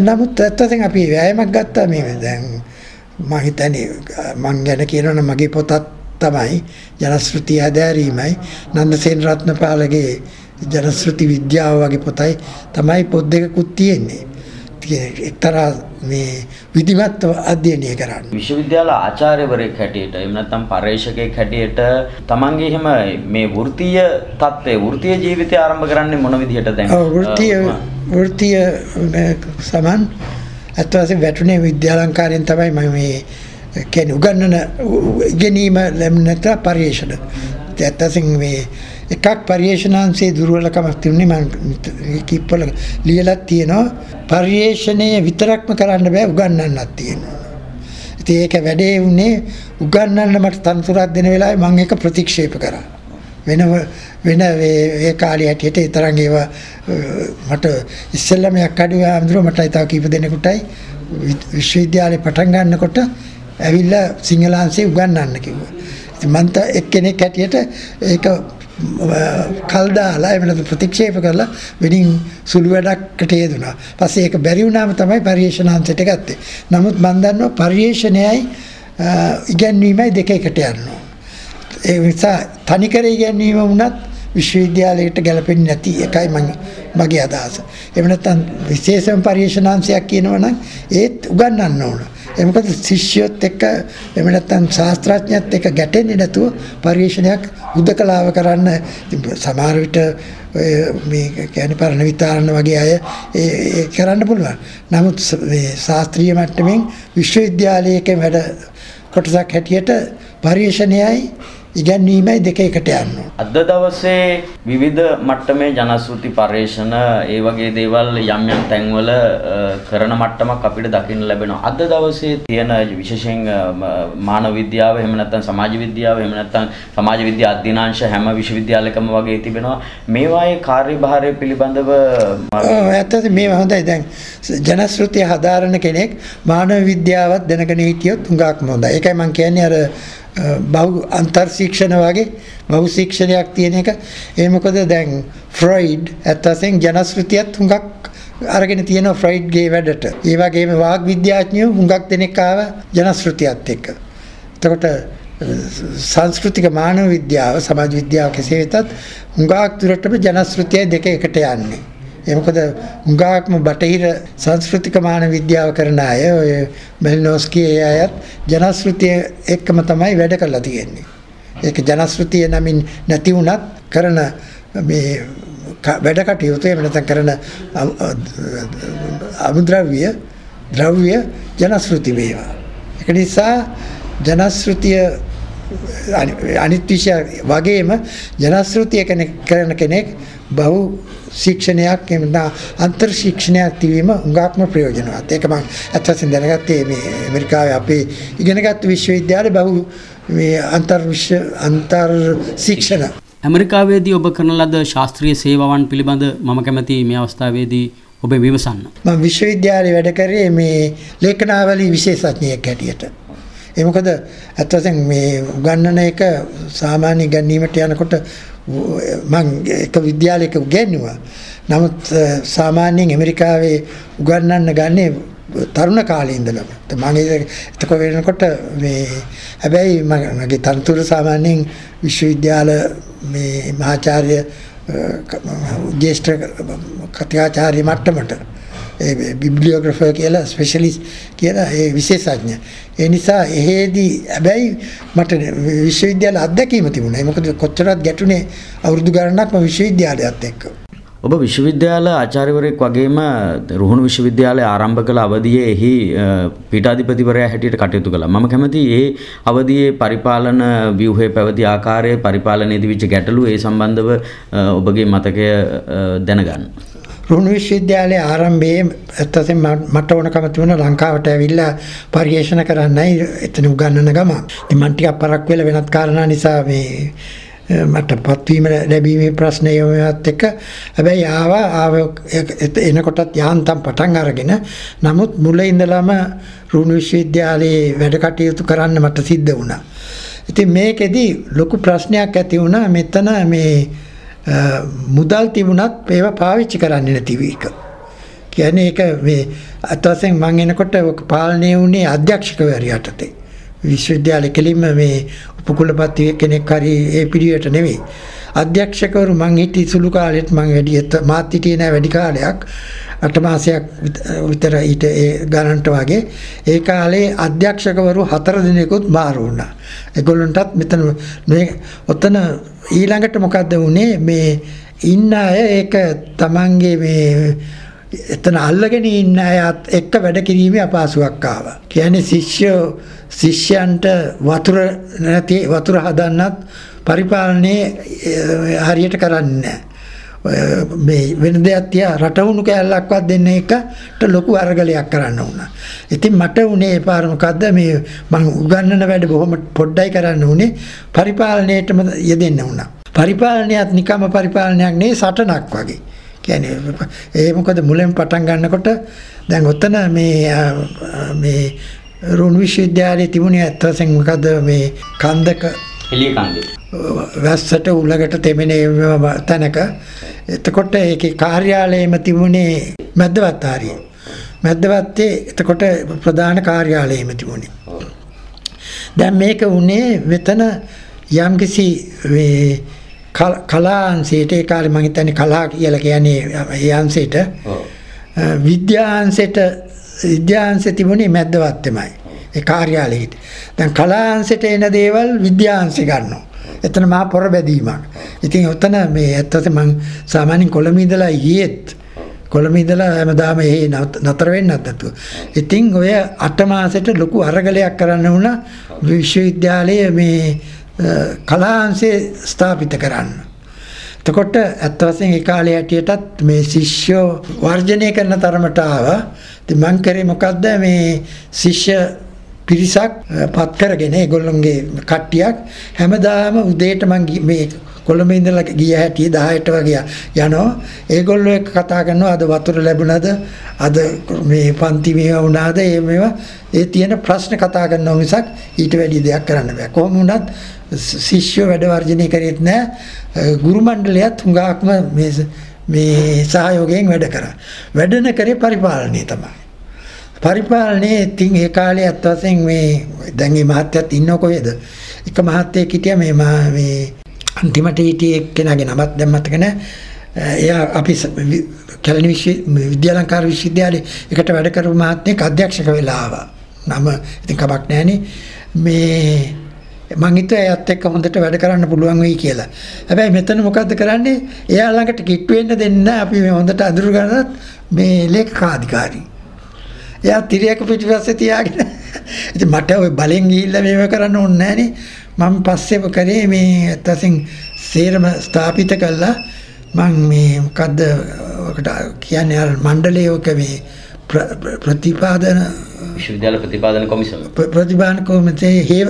නමුත් ඇත්තටම අපි වෑයමක් ගත්තා මේ දැන් මම හිතන්නේ මං ගැන කියනවනම් මගේ පොතත් තමයි ජනශ්‍රුති හැදෑරීමයි නන්දසේන රත්නපාලගේ ජනශ්‍රුති විද්‍යාව වගේ පොතයි තමයි පොත් දෙකකුත් තියෙන්නේ. එක්තරා මේ විධිමත්ව අධ්‍යයනය කරන්න. විශ්වවිද්‍යාල ආචාර්යවරයෙක් හැටියට එහෙම නැත්නම් පර්යේෂකයෙක් හැටියට තමන්ගේ එහෙම මේ වෘත්තීය தත්ත්වය වෘත්තීය ජීවිතය ආරම්භ කරන්නේ මොන විදිහට දැන්? ඔව් වෘත්තීය වෘත්තීය සමන් අත් වශයෙන් වැටුනේ විද්‍යාලංකාරයෙන් තමයි මම මේ කියන්නේ උගන්වන ඉගෙනීම නැත්නම් පරිශන. ඇත්ත වශයෙන් මේ එකක් පරිේශනාංශයේ දුර්වලකමක් තිබුණේ මම කිප්පල ලියලා තියෙනවා පරිේශණය විතරක්ම කරන්න බෑ උගන්වන්නත් තියෙනවා. ඉතින් ඒක වැඩේ වුණේ උගන්වන්න මට තනතුරක් දෙන වෙලාවේ මම ඒක ප්‍රතික්ෂේප කරා. වෙන වෙන ඒ කාලේ හැටියට ඒ තරම් ඒවා මට ඉස්සෙල්ලාම යක්කඩුවේ ආම්දුර මටයි තව කීප දෙනෙකුටයි විශ්වවිද්‍යාලේ පටන් ගන්නකොට ඇවිල්ලා සිංහලාංශේ උගන්වන්න කිව්වා. ඉතින් මන්ට එක්කෙනෙක් හැටියට ඒක කල් දාලා එහෙම නැත්නම් ප්‍රතික්ෂේප කරලා වෙනින් සුළු වැඩකට යෙදුනා. පස්සේ ඒක බැරි වුණාම තමයි පරිේශනාංශයට ගත්තේ. නමුත් මම දන්නවා පරිේශණයයි ඉගැන්වීමයි දෙක එකට යනවා. ඒ නිසා තනිකර ඉගැන්වීම වුණත් විශ්වවිද්‍යාලයට ගැලපෙන්නේ නැති එකයි මගේ අදහස. එහෙම නැත්නම් විශේෂම පරිශනාංශයක් කියනවා නම් ඒත් උගන්වන්න ඕන. ඒ මොකද ශිෂ්‍යයොත් එක්ක එහෙම නැත්නම් ශාස්ත්‍රඥයත් එක්ක ගැටෙන්නේ නැතුව පරිශනයක් උදකලාව කරන්න සමහර විට මේ කියන්නේ පරණ විතරණ වගේ අය ඒ කරන්න පුළුවන්. නමුත් මේ ශාස්ත්‍රීය මට්ටමින් විශ්වවිද්‍යාලයක වැඩ කොටසක් හැටියට පරිශනයයි ඉගැන්වීමයි දෙක එකට යන්න අද දවසේ විවිධ මට්ටමේ ජනශ්‍රුති පර්යේෂණ ඒ වගේ දේවල් යම් යම් තැන්වල කරන මට්ටමක් අපිට දකින්න ලැබෙනවා. අද දවසේ තියෙන විශේෂයෙන් මානව විද්‍යාව එහෙම නැත්නම් සමාජ විද්‍යාව එහෙම නැත්නම් සමාජ විද්‍යා අධ්‍යනාංශ හැම විශ්වවිද්‍යාලයකම වගේ තිබෙනවා. මේවායේ කාර්යභාරය පිළිබඳව ඇත්තට මේවා හොඳයි. දැන් ජනශ්‍රුතිය හදාරන කෙනෙක් මානව විද්‍යාවත් දැනගෙන හිටියොත් හුඟක්ම හොඳයි. ඒකයි මම කියන්නේ අර බහු අන්තර් ශික්ෂණ වගේ බහු ශික්ෂණයක් තියෙන එක ඒ මොකද දැන් ෆ්‍රොයිඩ් ඇත්ත වශයෙන් ජනශ්‍රුතියත් හුඟක් අරගෙන තියෙනවා ෆ්‍රොයිඩ්ගේ වැඩට. ඒ වගේම වාග් විද්‍යාඥයෝ හුඟක් දෙනෙක් ආව ජනශ්‍රුතියත් එක්ක. එතකොට සංස්කෘතික මානව විද්‍යාව සමාජ විද්‍යාව කෙසේ වෙතත් හුඟක් දුරටම ජනශ්‍රුතිය දෙක එකට යන්නේ. ඒ මොකද හුඟක්ම බටහිර සංස්කෘතික මාන විද්‍යාව කරන අය ඔය මෙල්නෝස්කී ඒ අයත් ජනශ්‍රුතිය එක්කම තමයි වැඩ කරලා තියෙන්නේ. ඒක ජනශ්‍රුතිය නමින් නැති වුණත් කරන මේ වැඩ කටයුතු එහෙම නැත්නම් කරන අමුද්‍රව්‍ය ද්‍රව්‍ය ජනශ්‍රුති වේවා. ඒක නිසා ජනශ්‍රුතිය අනිත් විෂය වගේම ජනශ්‍රුතිය කරන කෙනෙක් බහු ශික්ෂණයක් එමුනා අන්තර් ශික්ෂණයක් තිබීම උඟාක්ම ප්‍රයෝජනවත්. ඒක මම අත්‍යවශ්‍යයෙන් දැනගත්තේ මේ ඇමරිකාවේ අපේ ඉගෙනගත් විශ්වවිද්‍යාලේ බහු මේ අන්තර් විශ්ව අන්තර් ශික්ෂණ ඇමරිකාවේදී ඔබ කරන ලද ශාස්ත්‍රීය සේවාවන් පිළිබඳ මම කැමති මේ අවස්ථාවේදී ඔබ විමසන්න. මම විශ්වවිද්‍යාලේ වැඩ කරේ මේ ලේඛනාවලි විශේෂඥයෙක් හැටියට. ඒ මොකද අත්වසෙන් මේ උගන්නන එක සාමාන්‍ය ගැනීමට යනකොට මං එක විද්‍යාලයක උගන්වුවා. නමුත් සාමාන්‍යයෙන් ඇමරිකාවේ උගන්වන්න ගන්නේ තරුණ කාලේ ඉඳලම. මම එතකොට වෙනකොට මේ හැබැයි මගේ තනතුර සාමාන්‍යයෙන් විශ්වවිද්‍යාල මේ මහාචාර්ය ජේෂ්ඨ කතිකාචාර්ය මට්ටමට ඒ බිබ්ලියෝග්‍රෆර් කියලා ස්පෙෂලිස්ට් කියලා ඒ විශේෂඥ. ඒ නිසා එහෙදී හැබැයි මට විශ්වවිද්‍යාල අත්දැකීම තිබුණා. මොකද කොච්චරවත් ගැටුනේ අවුරුදු ගණනක් මම විශ්වවිද්‍යාලයත් එක්ක. ඔබ විශ්වවිද්‍යාල ආචාර්යවරයෙක් වගේම රුහුණු විශ්වවිද්‍යාලය ආරම්භ කළ අවධියේ එහි පීඨාධිපතිවරයා හැටියට කටයුතු කළා. මම කැමතියි ඒ අවධියේ පරිපාලන ව්‍යුහයේ පැවති ආකාරය පරිපාලනයේදී විච ගැටලු ඒ සම්බන්ධව ඔබගේ මතකය දැනගන්න. රුහුණු විශ්වවිද්‍යාලයේ ආරම්භයේ ඇත්තටම මට ඕනකම තිබුණා ලංකාවට ඇවිල්ලා පරිශන කරන්නයි එතන උගන්වන ගම. ඉතින් මම ටිකක් පරක් වෙලා වෙනත් කාරණා නිසා මේ මට පත්වීම ලැබීමේ ප්‍රශ්නය යොමුවත් එක්ක හැබැයි ආවා ආව එනකොටත් යාන්තම් පටන් අරගෙන නමුත් මුල ඉඳලම රුහුණු විශ්වවිද්‍යාලයේ වැඩ කටයුතු කරන්න මට සිද්ධ වුණා. ඉතින් මේකෙදි ලොකු ප්‍රශ්නයක් ඇති වුණා මෙතන මේ මුදල් තිබුණත් ඒවා පාවිච්චි කරන්නේ නැති එක. කියන්නේ ඒක මේ අත් වශයෙන් මම එනකොට ඔක පාලනය වුණේ අධ්‍යක්ෂකවරයා යටතේ. විශ්වවිද්‍යාලය කෙලින්ම මේ උපකුලපති කෙනෙක් හරි ඒ පිළිවෙලට නෙවෙයි. අධ්‍යක්ෂකවරු මං හිටි සුළු කාලෙත් මං වැඩි මාත් හිටියේ නෑ වැඩි කාලයක්. අට මාසයක් විතර ඊට ඒ ගණන්ට වගේ ඒ කාලේ අධ්‍යක්ෂකවරු හතර දිනකුත් මාරු වුණා. ඒගොල්ලන්ටත් මෙතන මේ ඔතන ඊළඟට මොකද්ද වුනේ මේ ඉන්න අය ඒක තමන්ගේ මේ එතන අල්ලගෙන ඉන්න අයත් එක්ක වැඩ කිරීමේ අපහසුයක් ආවා. කියන්නේ ශිෂ්‍යෝ ශිෂ්‍යයන්ට වතුර නැති වතුර හදන්නත් පරිපාලනයේ හරියට කරන්නේ මේ වෙන දෙයක් තියා රටවුණු කෑල්ලක්වත් දෙන්න එකට ලොකු අරගලයක් කරන්න වුණා. ඉතින් මට උනේ පාර මොකද්ද මේ මම උගන්නන වැඩ බොහොම පොඩ්ඩයි කරන්න උනේ පරිපාලනයේටම යෙදෙන්න වුණා. පරිපාලනයත් නිකම්ම පරිපාලනයක් නෙවෙයි සටනක් වගේ. කියන්නේ ඒ මොකද මුලින් පටන් ගන්නකොට දැන් ඔතන මේ මේ රුන් විශ්වවිද්‍යාලයේ තිබුණේ ඇත්ත වශයෙන්ම මොකද මේ කන්දක එළිය කන්දේ වැස්සට උලකට තෙමෙන තැනක එතකොට ඒකේ කාර්යාලයේම තිබුණේ මැද්දවත් ආරිය. මැද්දවත්තේ එතකොට ප්‍රධාන කාර්යාලයේම තිබුණේ. දැන් මේක උනේ මෙතන යම්කිසි මේ කලාංශයට ඒ කාලේ මම හිතන්නේ කලා කියලා කියන්නේ ඒ අංශයට විද්‍යාංශයට විද්‍යාංශය තිබුණේ මැද්දවත්තෙමයි ඒ කාර්යාලෙට. දැන් කලාංශයට එන දේවල් විද්‍යාංශය ගන්නවා. එතන මහා පොර බැදීමක්. ඉතින් ඔතන මේ ඇත්තට මම සාමාන්‍යයෙන් කොළඹ ඉඳලා ගියෙත් කොළඹ ඉඳලා හැමදාම එහෙ නතර වෙන්නත් නැතුව. ඉතින් ඔය අට මාසෙට ලොකු අරගලයක් කරන්න වුණා විශ්වවිද්‍යාලයේ මේ කලාංශේ ස්ථාපිත කරන්න. එතකොට ඇත්ත වශයෙන් ඒ කාලේ හැටියටත් මේ ශිෂ්‍යෝ වර්ජනය කරන තරමට ආවා. ඉතින් මං කරේ මොකද්ද මේ ශිෂ්‍ය පිරිසක් පත් කරගෙන ඒගොල්ලොන්ගේ කට්ටියක් හැමදාම උදේට මං මේ කොළඹ ඉඳලා ගිය හැටි 10ට වගේ යනවා. ඒගොල්ලෝ එක්ක කතා කරනවා අද වතුර ලැබුණාද? අද මේ පන්ති මේවා වුණාද? ඒ මේවා ඒ තියෙන ප්‍රශ්න කතා කරනවා මිසක් ඊට වැඩි දෙයක් කරන්න බෑ. කොහොම වුණත් ශිෂ්‍යෝ වැඩ වර්ජනය කරේත් නෑ. ගුරු මණ්ඩලයත් හුඟක්ම මේ මේ සහයෝගයෙන් වැඩ කරා. වැඩන කරේ පරිපාලනය තමයි. පරිපාලනයේ ඉතින් ඒ කාලේ අත් වශයෙන් මේ දැන් මේ මහත්යත් ඉන්නව කොහෙද? එක මහත්යෙක් හිටියා මේ මේ අන්තිමට හිටියේ එක්කෙනාගේ නමත් දැන් මතක නැහැ. එයා අපි කැලණි විශ්ව විද්‍යාලංකාර විශ්වවිද්‍යාලේ එකට වැඩ කරපු මහත්මයෙක් අධ්‍යක්ෂක වෙලා ආවා. නම ඉතින් කමක් නැහනේ. මේ මං හිතුවා එයාත් එක්ක හොඳට වැඩ කරන්න පුළුවන් වෙයි කියලා. හැබැයි මෙතන මොකද්ද කරන්නේ? එයා ළඟට කිට්ටු වෙන්න දෙන්න අපි මේ හොඳට අඳුර ගන්නත් මේ ලේඛකාධිකාරී. එයා තිරයක පිටිපස්සේ තියාගෙන ඉතින් මට ওই බලෙන් ගිහිල්ලා මේව කරන්න ඕනේ නැහනේ. මම පස්සේව කරේ මේ අතසින් සේරම ස්ථාපිත කළා. මම මේ මොකද්ද ඔකට කියන්නේ අර මණ්ඩලයක මේ ප්‍රතිපාදන විශ්වවිද්‍යාල ප්‍රතිපාදන කොමිසම ප්‍රතිපාදන කොමිසමේ හේව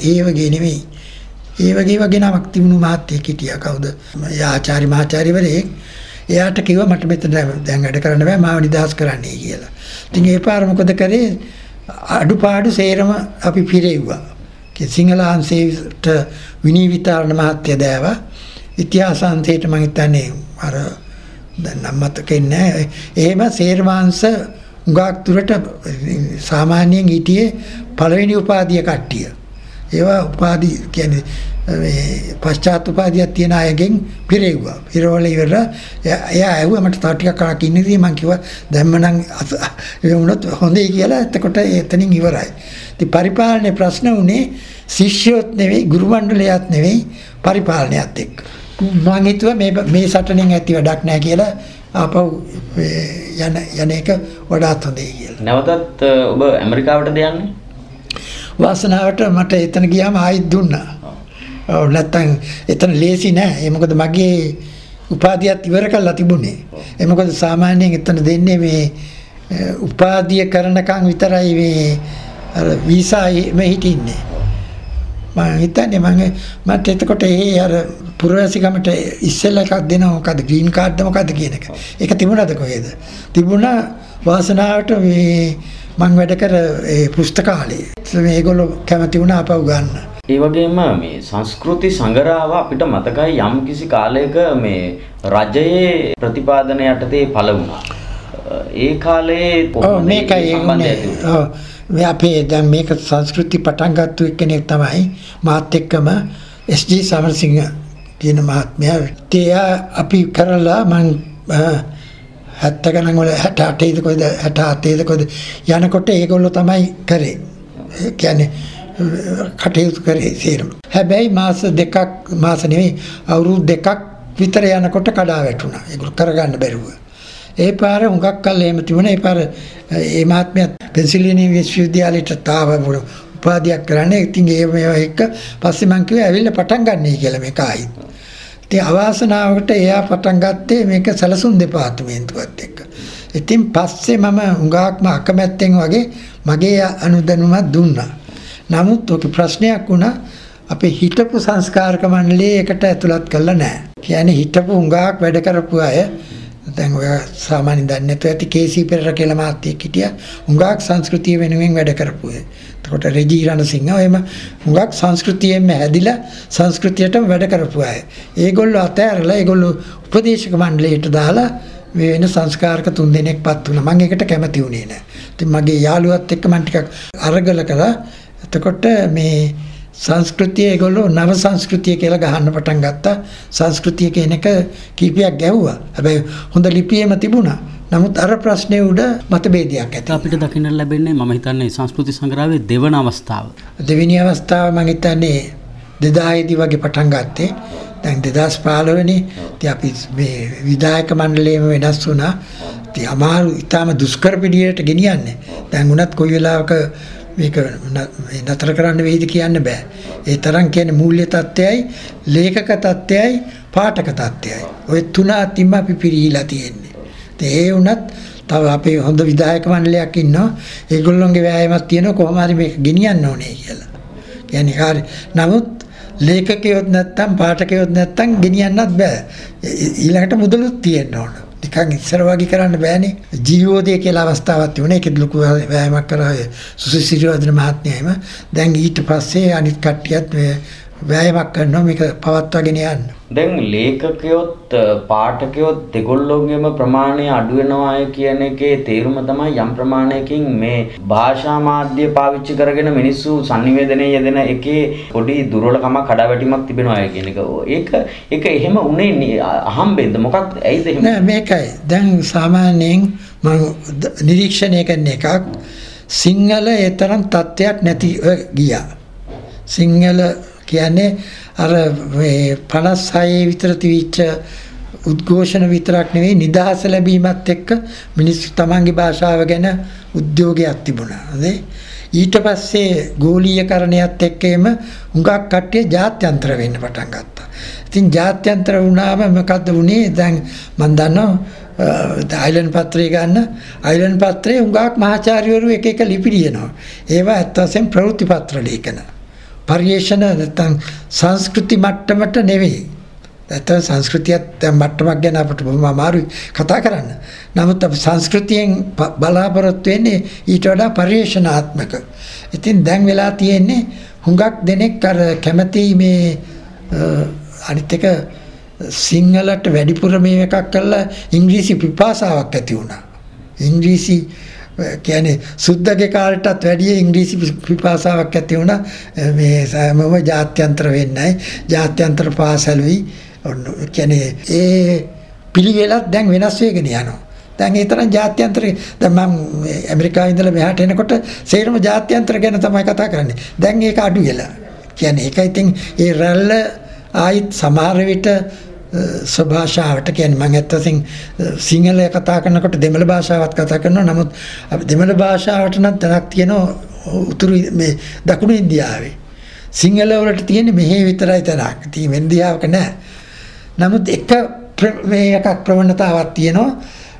හේවගේ නෙමෙයි. ඒ වගේ වගේ නමක් තිබුණු මහත්තයෙක් හිටියා කවුද? ආචාර්ය මහාචාර්යවරයෙක්. එයාට කිව්වා මට මෙතන දැන් වැඩ කරන්න බෑ මාව නිදහස් කරන්නයි කියලා. ඉතින් ඒ පාර මොකද කරේ? අඩුපාඩු සේරම අපි පිරෙව්වා. සිංහල අංශයට විනීවිතාරණ මහත්තයා දෑවා. ඉතිහාස අංශයට මම හිතන්නේ අර දැන් නම් මතකෙන්නේ නැහැ. එහෙම සේරමාංශ උගාක් තුරට සාමාන්‍යයෙන් හිටියේ පළවෙනි උපාධිය කට්ටිය. ඒවා උපාධි කියන්නේ මේ පශ්චාත් උපාධියක් තියෙන අයගෙන් පිරෙව්වා. පිරවල ඉවරලා එයා ඇහුවා මට තව ටිකක් කලක් ඉන්න ඉතින් මං කිව්වා දැම්ම නම් ඒ වුණොත් හොඳයි කියලා. එතකොට එතනින් ඉවරයි. ඉතින් පරිපාලනයේ ප්‍රශ්න උනේ ශිෂ්‍යොත් නෙවෙයි ගුරු මණ්ඩලයත් නෙවෙයි පරිපාලනයත් එක්ක. මං හිතුවා මේ මේ සටනෙන් ඇති වැඩක් නැහැ කියලා ආපහු යන යන එක වඩාත් හොඳයි කියලා. නැවතත් ඔබ ඇමරිකාවටද යන්නේ? වාසනාවට මට එතන ගියාම ආයෙත් දුන්නා. ඔව් නැත්තම් එතන ලේසි නෑ. ඒ මොකද මගේ උපාධියත් ඉවර කරලා තිබුණේ. ඒ මොකද සාමාන්‍යයෙන් එතන දෙන්නේ මේ උපාධිය කරනකම් විතරයි මේ අර වීසා මේ හිටින්නේ. මම හිතන්නේ මම මට එතකොට ඒ අර පුරවැසිකමට ඉස්සෙල්ලා එකක් දෙනවා මොකද්ද ග්‍රීන් කාඩ්ද මොකද්ද කියන එක. ඒක තිබුණාද කොහෙද? තිබුණා වාසනාවට මේ මං වැඩ කර ඒ පුස්තකාලේ. මේගොල්ලෝ කැමති වුණා අපව ගන්න. ඒ වගේම මේ සංස්කෘති සංගරාව අපිට මතකයි යම් කිසි කාලයක මේ රජයේ ප්‍රතිපාදන යටතේ පළ වුණා. ඒ කාලේ මේකයි ඔව් මේ අපේ දැන් මේක සංස්කෘති පටන් ගත්තු එක්කෙනෙක් තමයි මාත් එක්කම එස්.ජී. සමරසිංහ කියන මහත්මයා. ඒ අපි කරලා මං 70 ගණන් වල 68 කොයිද 67 කොයිද යනකොට ඒගොල්ලෝ තමයි කරේ. ඒ කියන්නේ කටයුතු කරේ සේරම. හැබැයි මාස දෙකක් මාස නෙවෙයි අවුරුදු දෙකක් විතර යනකොට කඩා වැටුණා. ඒගොල්ලෝ කරගන්න බැරුව. ඒ පාර හුඟක් කල් එහෙම තිබුණා. ඒ පාර ඒ මහත්මයා පෙන්සිල්වේනියා විශ්වවිද්‍යාලයට තාව උපාධියක් කරන්නේ. ඉතින් ඒ මේවා එක්ක පස්සේ මං කිව්වා ඇවිල්ලා පටන් ගන්නයි කියලා මේක ආයි. ඉතින් අවාසනාවකට එයා පටන් ගත්තේ මේක සැලසුම් දෙපාර්තමේන්තුවත් එක්ක. ඉතින් පස්සේ මම හුඟක්ම අකමැත්තෙන් වගේ මගේ අනුදැනුමක් දුන්නා. නමුත් ඔක ප්‍රශ්නයක් වුණා අපේ හිටපු සංස්කාරක මණ්ඩලයේ එකට ඇතුළත් කළා නැහැ. කියන්නේ හිටපු හුඟක් වැඩ කරපු අය දැන් ඔය සාමාන්‍යයෙන් දන්නේ නැතුව ඇති කේසී පෙරේරා කියලා මහත්තයෙක් හිටියා. හුඟක් සංස්කෘතිය වෙනුවෙන් වැඩ කරපු අය. එතකොට රෙජී රණසිංහ එහෙම හුඟක් සංස්කෘතියෙන්ම හැදිලා සංස්කෘතියටම වැඩ කරපු අය. ඒගොල්ලෝ අතෑරලා ඒගොල්ලෝ උපදේශක මණ්ඩලයට දාලා මේ වෙන සංස්කාරක තුන් දෙනෙක්පත් වුණා. මම ඒකට කැමති වුණේ නැහැ. ඉතින් මගේ යාළුවත් එක්ක මම ටිකක් අරගල කළා. එතකොට මේ සංස්කෘතිය ඒගොල්ලෝ නව සංස්කෘතිය කියලා ගහන්න පටන් ගත්තා. සංස්කෘතිය කියන එක කීපයක් ගැහුවා. හැබැයි හොඳ ලිපියෙම තිබුණා. නමුත් අර ප්‍රශ්නේ උඩ මතභේදයක් ඇති. අපිට දකින්න ලැබෙන්නේ මම හිතන්නේ සංස්කෘති සංග්‍රහයේ දෙවන අවස්ථාව. දෙවෙනි අවස්ථාව මම හිතන්නේ 2000 දී වගේ පටන් ගත්තේ. දැන් 2015 වෙනි ඉතින් අපි මේ විධායක මණ්ඩලයේම වෙනස් වුණා. ඉතින් අමාරු ඊටාම දුෂ්කර පිළියෙලට ගෙනියන්නේ. දැන් උනත් කොයි වෙලාවක මේක නතර කරන්න වෙයිද කියන්න බෑ. ඒ තරම් කියන්නේ මූල්‍ය තත්ත්වයයි, ලේඛක තත්ත්වයයි, පාඨක තත්ත්වයයි. ওই තුන අතින්ම අපි පිරීලා තියෙන්නේ. ඒ වුණත් තව අපේ හොඳ විධායක මණ්ඩලයක් ඉන්නවා. ඒගොල්ලොන්ගේ වෑයමක් තියෙනවා කොහොම හරි මේක ගෙනියන්න ඕනේ කියලා. කියන්නේ හරි. නමුත් ලේඛකයොත් නැත්තම් පාඨකයොත් නැත්තම් ගෙනියන්නත් බෑ. ඊළඟට මුදලුත් තියෙන්න ඕන. නිකන් ඉස්සර වගේ කරන්න බෑනේ. ජීවෝදය කියලා අවස්ථාවක් තිබුණා. ඒකෙත් ලොකු වෑයමක් කරා සුසිසිරිවර්ධන මහත්මයාම. දැන් ඊට පස්සේ අනිත් කට්ටියත් වෑයමක් කරනවා මේක පවත්වාගෙන යන්න. දැන් ලේඛකයොත් පාඨකයොත් දෙගොල්ලෝගේම ප්‍රමාණය අඩු වෙනවා කියන එකේ තේරුම තමයි යම් ප්‍රමාණයකින් මේ භාෂා මාධ්‍ය පාවිච්චි කරගෙන මිනිස්සු sannivedanaya යෙදෙන එකේ පොඩි දුර්වලකමක් කඩාවැටීමක් තිබෙනවා කියන එක. ඒක ඒක එහෙම උනේ අහම්බෙන්ද මොකක්ද ඇයිද එහෙම? නෑ මේකයි. දැන් සාමාන්‍යයෙන් මම නිරීක්ෂණය කරන එකක් සිංහල ඒ තරම් තත්ත්වයක් නැති ගියා. සිංහල කියන්නේ අර මේ 56 විතර තිවිච්ච උද්ඝෝෂණ විතරක් නෙවෙයි නිදහස ලැබීමත් එක්ක මිනිස්සු තමන්ගේ භාෂාව ගැන උද්‍යෝගයක් තිබුණා. නේද? ඊට පස්සේ ගෝලීයකරණයත් එක්කම හුඟක් කට්ටිය ජාත්‍යන්තර වෙන්න පටන් ගත්තා. ඉතින් ජාත්‍යන්තර වුණාම මොකද්ද වුනේ? දැන් මම දන්නවා අයිලන්ඩ් පත්‍රය ගන්න අයිලන්ඩ් පත්‍රයේ හුඟක් මහාචාර්යවරු එක එක ලිපි ලියනවා. ඒවා ඇත්ත වශයෙන්ම ප්‍රවෘත්ති පත්‍ර ලේඛන. පරිේශන නැත්නම් සංස්කෘති මට්ටමට නෙවෙයි. නැත්නම් සංස්කෘතියත් දැන් මට්ටමක් ගැන අපිට බොහොම අමාරුයි කතා කරන්න. නමුත් අපි සංස්කෘතියෙන් බලාපොරොත්තු වෙන්නේ ඊට වඩා පරිේශනාත්මක. ඉතින් දැන් වෙලා තියෙන්නේ හුඟක් දෙනෙක් අර කැමති මේ අනිත් එක සිංහලට වැඩිපුර මේ එකක් කරලා ඉංග්‍රීසි පිපාසාවක් ඇති වුණා. ඉංග්‍රීසි කියන්නේ සුද්දගේ කාලටත් වැඩිය ඉංග්‍රීසි පිපාසාවක් ඇති වුණා. මේ සෑමම ජාත්‍යන්තර වෙන්නයි. ජාත්‍යන්තර පාසලුයි. ඔන්න කියන්නේ ඒ පිළිවෙලත් දැන් වෙනස් වෙගෙන යනවා. දැන් ඒ තරම් ජාත්‍යන්තර දැන් මම ඇමරිකාවේ ඉඳලා මෙහාට එනකොට සේරම ජාත්‍යන්තර ගැන තමයි කතා කරන්නේ. දැන් ඒක අඩු වෙලා. කියන්නේ ඒක ඉතින් ඒ රැල්ල ආයිත් සමහර විට ස්වභාෂාවට කියන්නේ මම ඇත්තසින් සිංහල කතා කරනකොට දෙමළ භාෂාවත් කතා කරනවා නමුත් දෙමළ භාෂාවට නම් තැනක් තියෙනවා උතුරු මේ දකුණු ඉන්දියාවේ සිංහල වලට තියෙන්නේ මෙහි විතරයි තැනක්. ඉතින් වෙන්දියාවක නැහැ. නමුත් එක මේ එකක් ප්‍රවණතාවක් තියෙනවා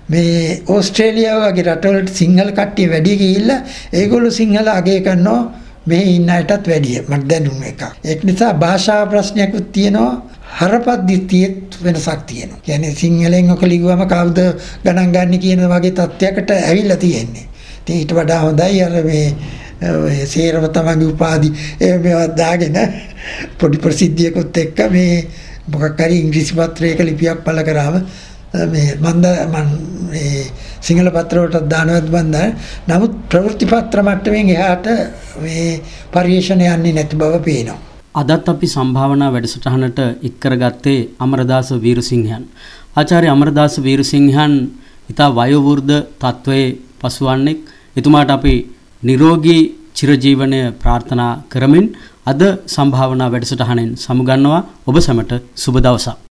මේ ඕස්ට්‍රේලියාව වගේ රටවලට සිංහල කට්ටිය වැඩි ගිහිල්ලා ඒගොල්ලෝ සිංහල අගය කරනවා මෙහි ඉන්න අයටත් වැඩිය මට දැනුම් එකක්. ඒක නිසා භාෂා ප්‍රශ්නයක්ත් තියෙනවා හරපද්ධතියෙත් වෙනසක් තියෙනවා. කියන්නේ සිංහලෙන් ඔක ලිව්වම කවුද ගණන් ගන්න කියන වගේ තත්ත්වයකට ඇවිල්ලා තියෙන්නේ. ඉතින් ඊට වඩා හොඳයි අර මේ ඔය සේරම තමන්ගේ උපාධි මේවත් දාගෙන පොඩි ප්‍රසිද්ධියකුත් එක්ක මේ මොකක් හරි ඉංග්‍රීසි පත්‍රයක ලිපියක් පළ කරාම මේ මන්ද මන් මේ සිංහල පත්‍රවලටත් දානවත් බන්ධ නමුත් ප්‍රවෘත්ති පත්‍ර මට්ටමින් එහාට මේ පර්යේෂණ යන්නේ නැති බව පේනවා. අදත් අපි සම්භාවනා වැඩසටහනට එක් කරගත්තේ අමරදාස වීරසිංහයන්. ආචාර්ය අමරදාස වීරසිංහයන් ඉතා වයෝවෘද්ධ තත්වයේ පසුවන්නෙක්. එතුමාට අපි නිරෝගී චිරජීවනය ප්‍රාර්ථනා කරමින් අද සම්භාවනා වැඩසටහනෙන් සමුගන්නවා ඔබ සැමට සුබ දවසක්.